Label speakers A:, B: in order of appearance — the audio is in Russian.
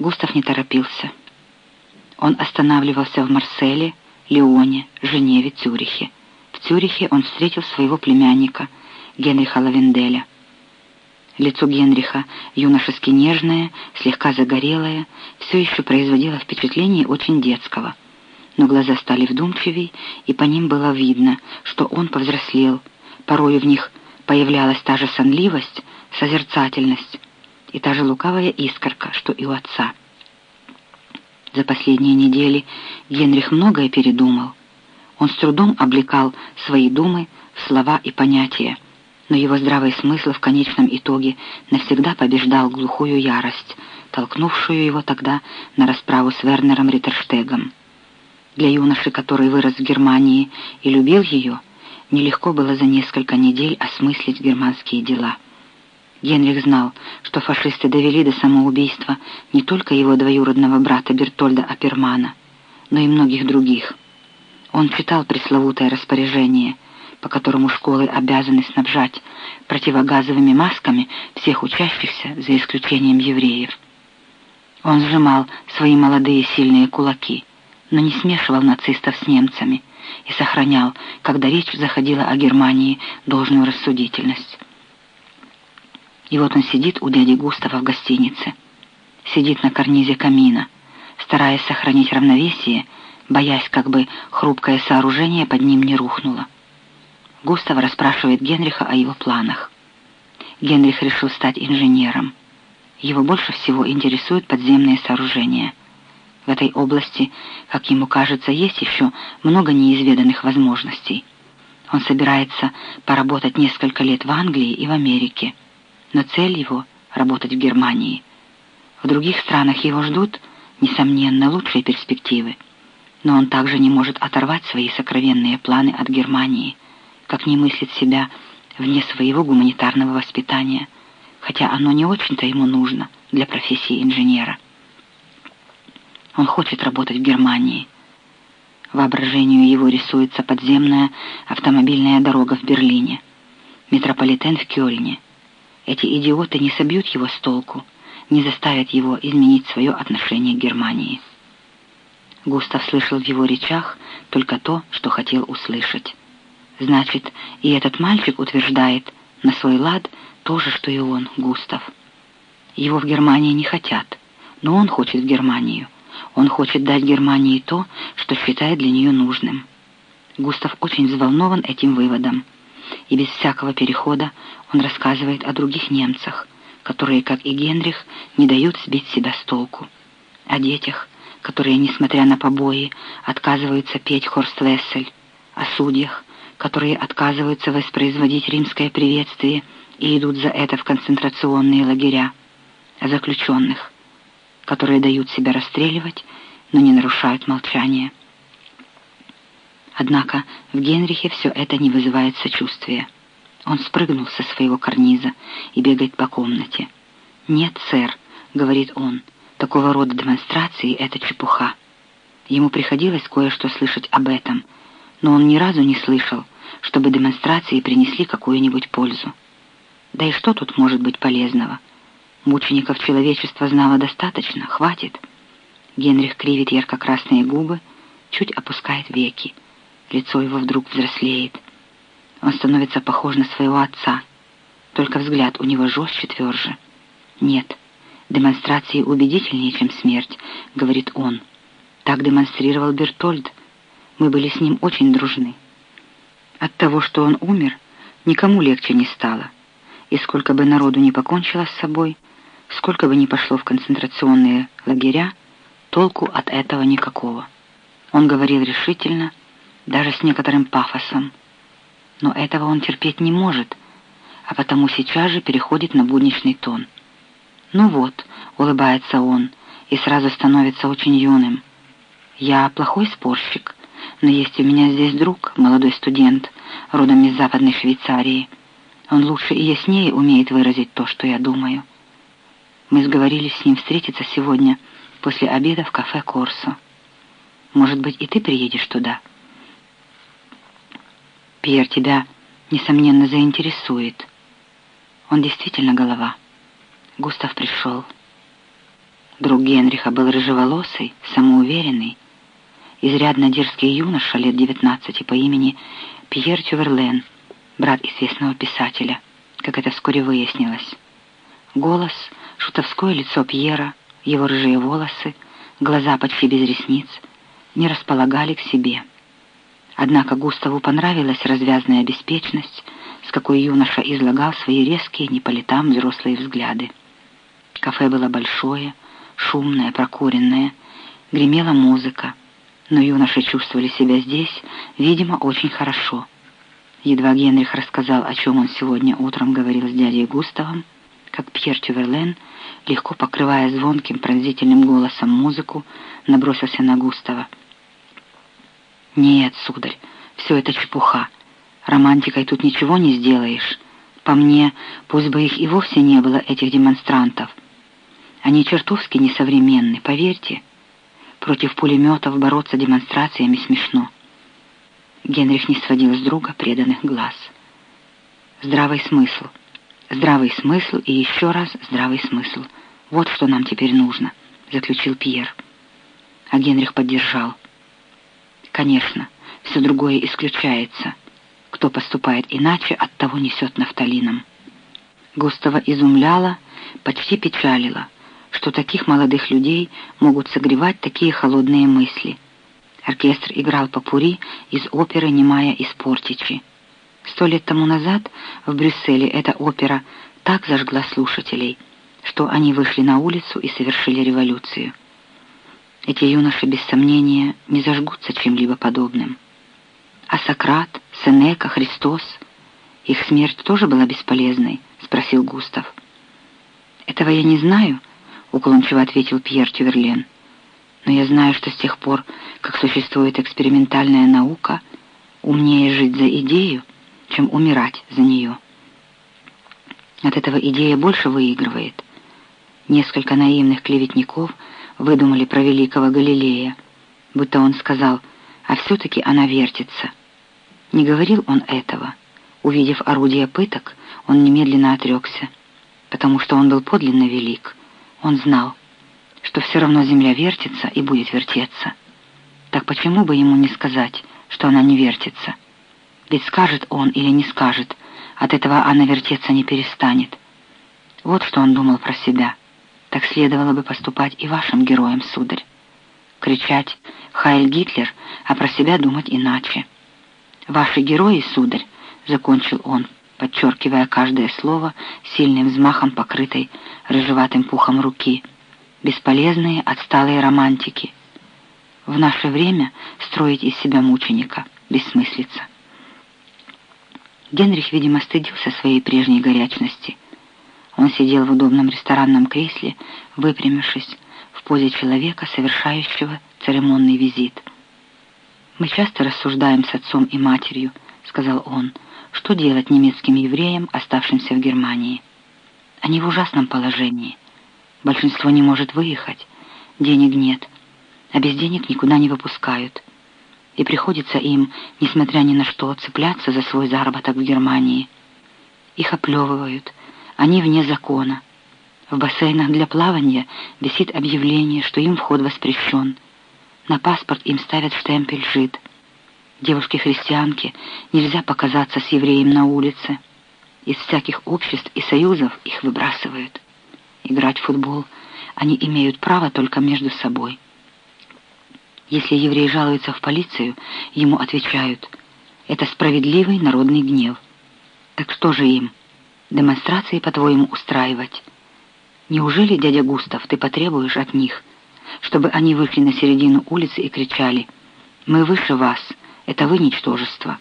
A: Густав не торопился. Он останавливался в Марселе, Лионе, Женеве, Цюрихе. В Цюрихе он встретил своего племянника, Генриха Лавенделя. Лицо Генриха, юношески нежное, слегка загорелое, все еще производило впечатление очень детского. Но глаза стали вдумчивей, и по ним было видно, что он повзрослел. Порой в них появлялась та же сонливость, созерцательность и та же лукавая искорка, что и у отца. За последние недели Генрих многое передумал. Он с трудом облекал свои думы в слова и понятия, но его здравый смысл в конечном итоге навсегда побеждал глухую ярость, толкнувшую его тогда на расправу с Вернером Риттерштегом. Для юноши, который вырос в Германии и любил ее, нелегко было за несколько недель осмыслить германские дела. Генрих знал, что фашисты довели до самоубийства не только его двоюродного брата Бертольда Апермана, но и многих других. Он читал пресловутое распоряжение, по которому школы обязаны снабжать противогазовыми масками всех учащихся, за исключением евреев. Он сжимал свои молодые сильные кулаки, но не смешивал нацистов с немцами и сохранял, когда речь заходила о Германии, должную рассудительность. И вот он сидит у дяди Густава в гостинице. Сидит на карнизе камина, стараясь сохранить равновесие, боясь, как бы хрупкое сооружение под ним не рухнуло. Густав расспрашивает Генриха о его планах. Генрих решил стать инженером. Его больше всего интересуют подземные сооружения. В этой области, как ему кажется, есть еще много неизведанных возможностей. Он собирается поработать несколько лет в Англии и в Америке но цель его — работать в Германии. В других странах его ждут, несомненно, лучшие перспективы, но он также не может оторвать свои сокровенные планы от Германии, как не мыслит себя вне своего гуманитарного воспитания, хотя оно не очень-то ему нужно для профессии инженера. Он хочет работать в Германии. Воображению его рисуется подземная автомобильная дорога в Берлине, метрополитен в Кёльне — эти идиоты не собьют его с толку, не заставят его изменить свое отношение к Германии. Густав слышал в его речах только то, что хотел услышать. Значит, и этот мальчик утверждает на свой лад то же, что и он, Густав. Его в Германии не хотят, но он хочет в Германию. Он хочет дать Германии то, что считает для нее нужным. Густав очень взволнован этим выводом и без всякого перехода он рассказывает о других немцах, которые, как и Генрих, не дают сбить себя с толку, о детях, которые, несмотря на побои, отказываются петь Хорст-Вессель, о судьях, которые отказываются воспроизводить римское приветствие и идут за это в концентрационные лагеря, о заключенных, которые дают себя расстреливать, но не нарушают молчание. Однако в Генрихе все это не вызывает сочувствия. Он спрыгнул со своего карниза и бегает по комнате. «Нет, сэр», — говорит он, — «такого рода демонстрации — это чепуха». Ему приходилось кое-что слышать об этом, но он ни разу не слышал, чтобы демонстрации принесли какую-нибудь пользу. Да и что тут может быть полезного? Мучеников человечества знало достаточно, хватит. Генрих кривит ярко-красные губы, чуть опускает веки. Лицо его вдруг взрослеет. Он становится похож на своего отца. Только взгляд у него жестче, тверже. «Нет, демонстрации убедительнее, чем смерть», — говорит он. Так демонстрировал Бертольд. Мы были с ним очень дружны. От того, что он умер, никому легче не стало. И сколько бы народу не покончило с собой, сколько бы ни пошло в концентрационные лагеря, толку от этого никакого. Он говорил решительно, даже с некоторым пафосом. Но этого он терпеть не может, а потому сейчас же переходит на будничный тон. «Ну вот», — улыбается он, и сразу становится очень юным. «Я плохой спорщик, но есть у меня здесь друг, молодой студент, родом из Западной Швейцарии. Он лучше и яснее умеет выразить то, что я думаю. Мы сговорились с ним встретиться сегодня после обеда в кафе «Корсо». Может быть, и ты приедешь туда?» Пьер тебя, несомненно, заинтересует. Он действительно голова. Густав пришел. Друг Генриха был рыжеволосый, самоуверенный, изрядно дерзкий юноша лет девятнадцати по имени Пьер Чуверлен, брат известного писателя, как это вскоре выяснилось. Голос, шутовское лицо Пьера, его рыжие волосы, глаза почти без ресниц не располагали к себе. Однако Густаву понравилась развязная беспечность, с какой юноша излагал свои резкие, не по летам взрослые взгляды. Кафе было большое, шумное, прокуренное, гремела музыка, но юноши чувствовали себя здесь, видимо, очень хорошо. Едва Генрих рассказал, о чем он сегодня утром говорил с дядей Густавом, как Пьер Тюверлен, легко покрывая звонким пронзительным голосом музыку, набросился на Густава. «Нет, сударь, все это чепуха. Романтикой тут ничего не сделаешь. По мне, пусть бы их и вовсе не было, этих демонстрантов. Они чертовски несовременны, поверьте. Против пулеметов бороться демонстрациями смешно». Генрих не сводил с друга преданных глаз. «Здравый смысл. Здравый смысл и еще раз здравый смысл. Вот что нам теперь нужно», — заключил Пьер. А Генрих поддержал. Конечно, все другое исключается. Кто поступает иначе, от того несет нафталином. Густава изумляла, почти печалила, что таких молодых людей могут согревать такие холодные мысли. Оркестр играл попури из оперы «Немая из Портичи». Сто лет тому назад в Брюсселе эта опера так зажгла слушателей, что они вышли на улицу и совершили революцию. Эти юноши, без сомнения, не зажгутся чем-либо подобным. А Сократ, Сенека, Христос, их смерть тоже была бесполезной, спросил Густав. Этого я не знаю, уклончиво ответил Пьер Тюверлен. Но я знаю, что с тех пор, как существует экспериментальная наука, умнее жить за идею, чем умирать за нее. От этого идея больше выигрывает. Несколько наивных клеветников – выдумали про великого Галилея, будто он сказал, а все-таки она вертится. Не говорил он этого. Увидев орудие пыток, он немедленно отрекся, потому что он был подлинно велик. Он знал, что все равно земля вертится и будет вертеться. Так почему бы ему не сказать, что она не вертится? Ведь скажет он или не скажет, от этого она вертеться не перестанет. Вот что он думал про себя. Так следовало бы поступать и вашим героям, сударь. Кричать «Хайль Гитлер», а про себя думать иначе. «Ваши герои, сударь», — закончил он, подчеркивая каждое слово сильным взмахом покрытой рыжеватым пухом руки. «Бесполезные, отсталые романтики. В наше время строить из себя мученика — бессмыслица». Генрих, видимо, стыдился своей прежней горячности — он сидел в удобном ресторанном кресле, выпрямившись в позе человека, совершающего церемонный визит. «Мы часто рассуждаем с отцом и матерью», — сказал он, — «что делать немецким евреям, оставшимся в Германии? Они в ужасном положении. Большинство не может выехать, денег нет, а без денег никуда не выпускают. И приходится им, несмотря ни на что, цепляться за свой заработок в Германии. Их оплевывают, они вне закона. В бассейнах для плавания висит объявление, что им вход воспрещен. На паспорт им ставят штемпель «Жид». Девушке-христианке нельзя показаться с евреем на улице. Из всяких обществ и союзов их выбрасывают. Играть в футбол они имеют право только между собой. Если еврей жалуется в полицию, ему отвечают «Это справедливый народный гнев». Так что же им? Демонстрации, по-твоему, устраивать. Неужели, дядя Густав, ты потребуешь от них, чтобы они вышли на середину улицы и кричали «Мы выше вас, это вы ничтожество»,